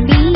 be